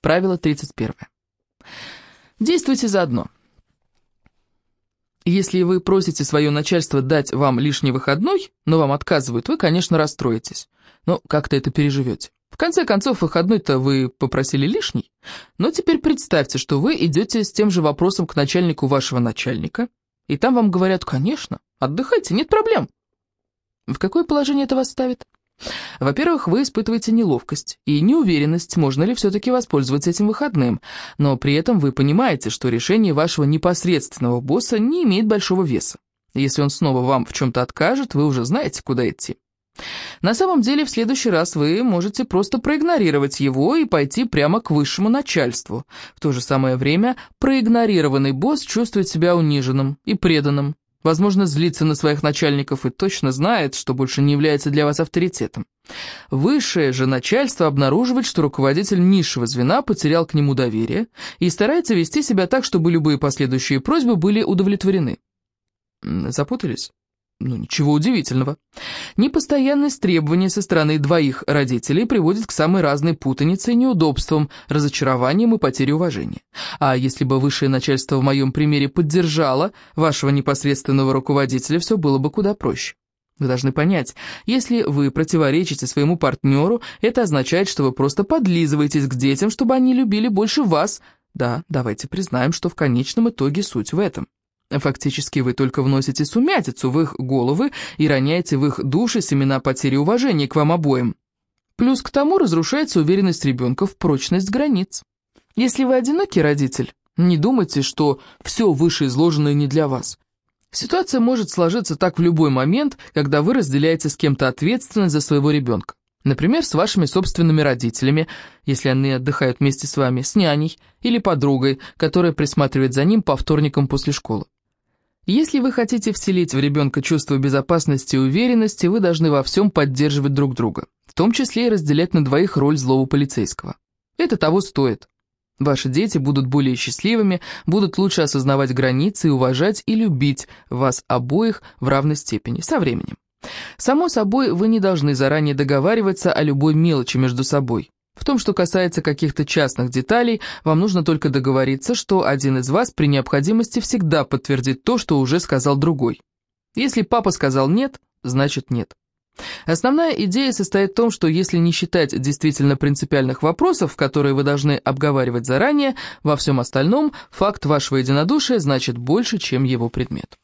Правило 31. Действуйте заодно. Если вы просите свое начальство дать вам лишний выходной, но вам отказывают, вы, конечно, расстроитесь. Но как-то это переживете. В конце концов, выходной-то вы попросили лишний. Но теперь представьте, что вы идете с тем же вопросом к начальнику вашего начальника, и там вам говорят, конечно, отдыхайте, нет проблем. В какое положение это вас ставит? Во-первых, вы испытываете неловкость и неуверенность, можно ли все-таки воспользоваться этим выходным, но при этом вы понимаете, что решение вашего непосредственного босса не имеет большого веса. Если он снова вам в чем-то откажет, вы уже знаете, куда идти. На самом деле, в следующий раз вы можете просто проигнорировать его и пойти прямо к высшему начальству. В то же самое время проигнорированный босс чувствует себя униженным и преданным, Возможно, злится на своих начальников и точно знает, что больше не является для вас авторитетом. Высшее же начальство обнаруживает, что руководитель низшего звена потерял к нему доверие и старается вести себя так, чтобы любые последующие просьбы были удовлетворены. Запутались? Ну, ничего удивительного. Непостоянность требований со стороны двоих родителей приводит к самой разной путанице и неудобствам, разочарованиям и потере уважения. А если бы высшее начальство в моем примере поддержало вашего непосредственного руководителя, все было бы куда проще. Вы должны понять, если вы противоречите своему партнеру, это означает, что вы просто подлизываетесь к детям, чтобы они любили больше вас. Да, давайте признаем, что в конечном итоге суть в этом. Фактически вы только вносите сумятицу в их головы и роняете в их души семена потери уважения к вам обоим. Плюс к тому разрушается уверенность ребенка в прочность границ. Если вы одинокий родитель, не думайте, что все вышеизложенное не для вас. Ситуация может сложиться так в любой момент, когда вы разделяете с кем-то ответственность за своего ребенка. Например, с вашими собственными родителями, если они отдыхают вместе с вами, с няней или подругой, которая присматривает за ним по вторникам после школы. Если вы хотите вселить в ребенка чувство безопасности и уверенности, вы должны во всем поддерживать друг друга, в том числе и разделять на двоих роль злого полицейского. Это того стоит. Ваши дети будут более счастливыми, будут лучше осознавать границы уважать и любить вас обоих в равной степени, со временем. Само собой, вы не должны заранее договариваться о любой мелочи между собой. В том, что касается каких-то частных деталей, вам нужно только договориться, что один из вас при необходимости всегда подтвердит то, что уже сказал другой. Если папа сказал «нет», значит «нет». Основная идея состоит в том, что если не считать действительно принципиальных вопросов, которые вы должны обговаривать заранее, во всем остальном факт вашего единодушия значит больше, чем его предмет.